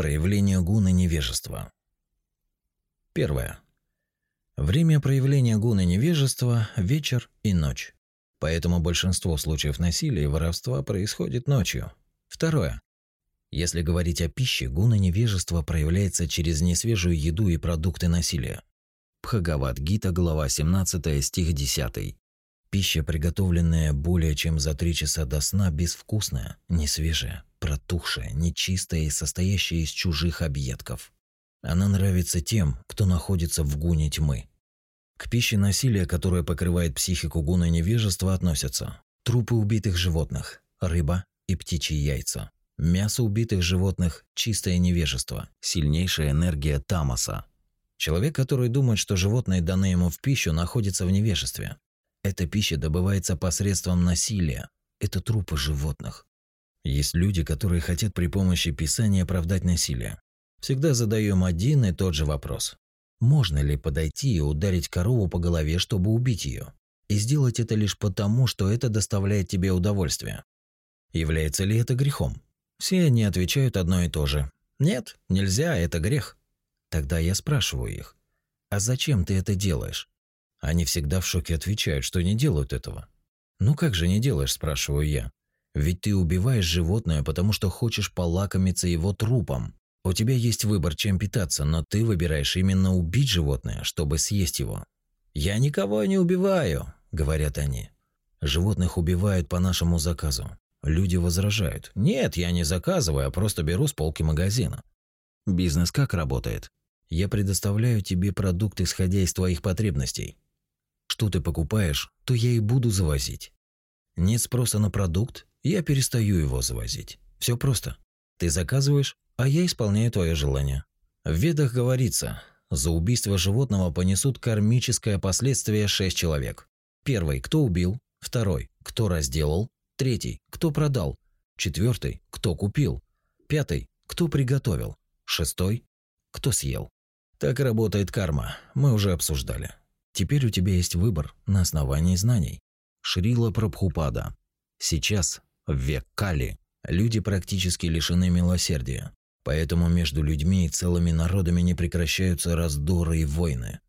Проявление гуны невежества. Первое. Время проявления гуны невежества – вечер и ночь. Поэтому большинство случаев насилия и воровства происходит ночью. Второе. Если говорить о пище, гуна невежества проявляется через несвежую еду и продукты насилия. Бхагавад-гита, глава 17, стих 10. Пища, приготовленная более чем за три часа до сна, безвкусная, несвежая, протухшая, нечистая и состоящая из чужих объедков. Она нравится тем, кто находится в гуне тьмы. К пище насилия, которое покрывает психику гуна невежества, относятся трупы убитых животных, рыба и птичьи яйца. Мясо убитых животных – чистое невежество, сильнейшая энергия тамаса. Человек, который думает, что животные, данные ему в пищу, находятся в невежестве, эта пища добывается посредством насилия. Это трупы животных. Есть люди, которые хотят при помощи писания оправдать насилие. Всегда задаем один и тот же вопрос. Можно ли подойти и ударить корову по голове, чтобы убить ее? И сделать это лишь потому, что это доставляет тебе удовольствие? Является ли это грехом? Все они отвечают одно и то же. Нет, нельзя, это грех. Тогда я спрашиваю их, а зачем ты это делаешь? Они всегда в шоке отвечают, что не делают этого. «Ну как же не делаешь?» – спрашиваю я. «Ведь ты убиваешь животное, потому что хочешь полакомиться его трупом. У тебя есть выбор, чем питаться, но ты выбираешь именно убить животное, чтобы съесть его». «Я никого не убиваю», – говорят они. «Животных убивают по нашему заказу». Люди возражают. «Нет, я не заказываю, а просто беру с полки магазина». Бизнес как работает? Я предоставляю тебе продукт, исходя из твоих потребностей. Что ты покупаешь, то я и буду завозить. Нет спроса на продукт, я перестаю его завозить. Все просто. Ты заказываешь, а я исполняю твое желание. В Ведах говорится, за убийство животного понесут кармическое последствие шесть человек. Первый, кто убил, второй, кто разделал, третий, кто продал, четвертый, кто купил, пятый, кто приготовил, шестой, кто съел. Так работает карма, мы уже обсуждали. Теперь у тебя есть выбор на основании знаний. Шрила Прабхупада. Сейчас, в век Кали, люди практически лишены милосердия. Поэтому между людьми и целыми народами не прекращаются раздоры и войны.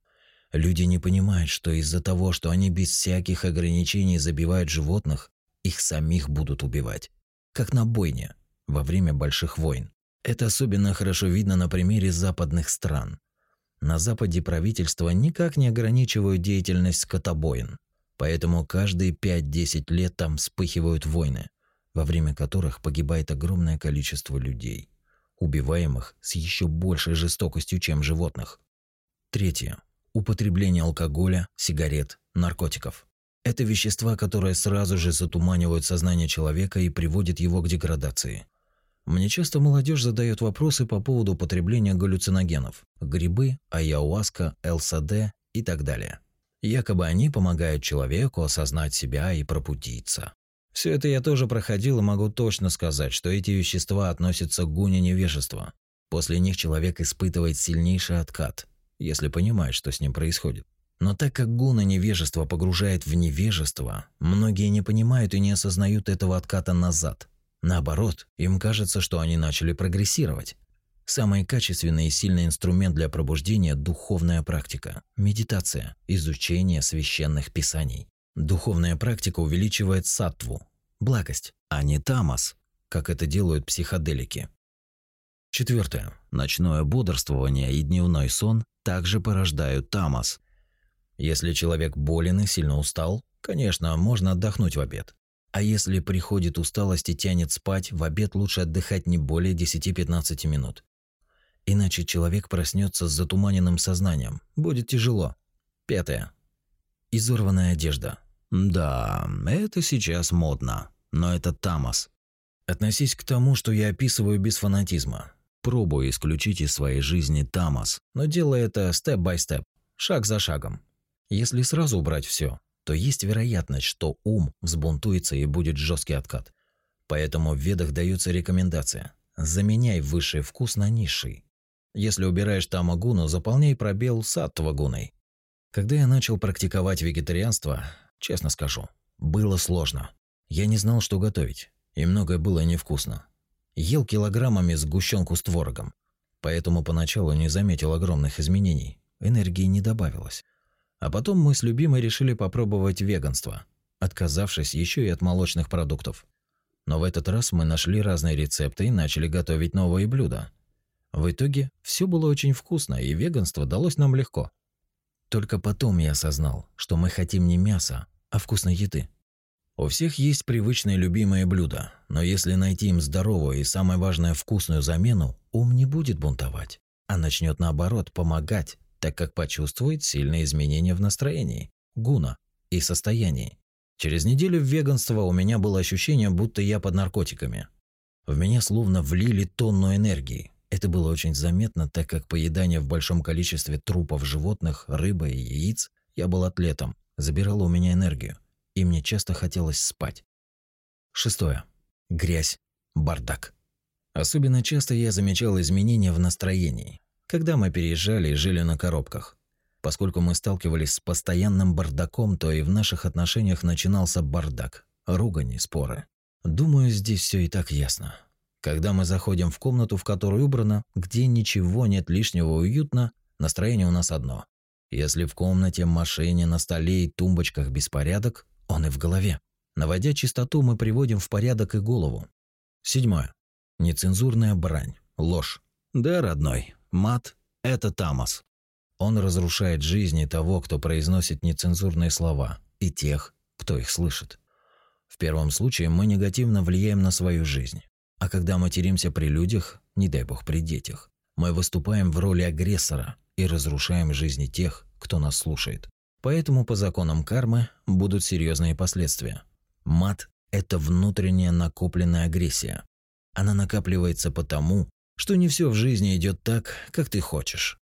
Люди не понимают, что из-за того, что они без всяких ограничений забивают животных, их самих будут убивать. Как на бойне, во время больших войн. Это особенно хорошо видно на примере западных стран – на Западе правительства никак не ограничивают деятельность скотобоин, поэтому каждые 5-10 лет там вспыхивают войны, во время которых погибает огромное количество людей, убиваемых с еще большей жестокостью, чем животных. Третье. Употребление алкоголя, сигарет, наркотиков. Это вещества, которые сразу же затуманивают сознание человека и приводят его к деградации. Мне часто молодежь задает вопросы по поводу употребления галлюциногенов – грибы, ayahuasca, ЛСД и так далее. Якобы они помогают человеку осознать себя и пробудиться. Все это я тоже проходил и могу точно сказать, что эти вещества относятся к гуне невежества. После них человек испытывает сильнейший откат, если понимает, что с ним происходит. Но так как гуна невежества погружает в невежество, многие не понимают и не осознают этого отката назад. Наоборот, им кажется, что они начали прогрессировать. Самый качественный и сильный инструмент для пробуждения – духовная практика, медитация, изучение священных писаний. Духовная практика увеличивает саттву, благость, а не тамас, как это делают психоделики. Четвертое. Ночное бодрствование и дневной сон также порождают тамас. Если человек болен и сильно устал, конечно, можно отдохнуть в обед. А если приходит усталость и тянет спать, в обед лучше отдыхать не более 10-15 минут. Иначе человек проснется с затуманенным сознанием. Будет тяжело. Пятое. Изорванная одежда. Да, это сейчас модно, но это тамос. Относись к тому, что я описываю без фанатизма. Пробую исключить из своей жизни тамос, но делай это степ-бай-степ, шаг за шагом. Если сразу убрать все, то есть вероятность, что ум взбунтуется и будет жесткий откат. Поэтому в ведах дается рекомендация – заменяй высший вкус на низший. Если убираешь тамагуну, заполняй пробел саттвагуной. Когда я начал практиковать вегетарианство, честно скажу, было сложно. Я не знал, что готовить, и многое было невкусно. Ел килограммами сгущенку с творогом, поэтому поначалу не заметил огромных изменений. Энергии не добавилось. А потом мы с любимой решили попробовать веганство, отказавшись еще и от молочных продуктов. Но в этот раз мы нашли разные рецепты и начали готовить новые блюда. В итоге все было очень вкусно, и веганство далось нам легко. Только потом я осознал, что мы хотим не мяса, а вкусной еды. У всех есть привычные любимые блюда, но если найти им здоровую и, самое важное, вкусную замену, ум не будет бунтовать, а начнет наоборот помогать, так как почувствует сильные изменения в настроении, гуна и состоянии. Через неделю в веганство у меня было ощущение, будто я под наркотиками. В меня словно влили тонну энергии. Это было очень заметно, так как поедание в большом количестве трупов животных, рыбы и яиц, я был атлетом, забирало у меня энергию и мне часто хотелось спать. Шестое. Грязь. Бардак. Особенно часто я замечал изменения в настроении, когда мы переезжали и жили на коробках. Поскольку мы сталкивались с постоянным бардаком, то и в наших отношениях начинался бардак, ругань и споры. Думаю, здесь все и так ясно. Когда мы заходим в комнату, в которой убрано, где ничего нет лишнего уютно, настроение у нас одно. Если в комнате, машине, на столе и тумбочках беспорядок, он и в голове. Наводя чистоту, мы приводим в порядок и голову. Седьмое. Нецензурная брань, ложь. Да, родной, мат – это тамос. Он разрушает жизни того, кто произносит нецензурные слова, и тех, кто их слышит. В первом случае мы негативно влияем на свою жизнь. А когда материмся при людях, не дай бог при детях, мы выступаем в роли агрессора и разрушаем жизни тех, кто нас слушает. Поэтому по законам кармы будут серьезные последствия. Мат – это внутренняя накопленная агрессия. Она накапливается потому, что не все в жизни идет так, как ты хочешь.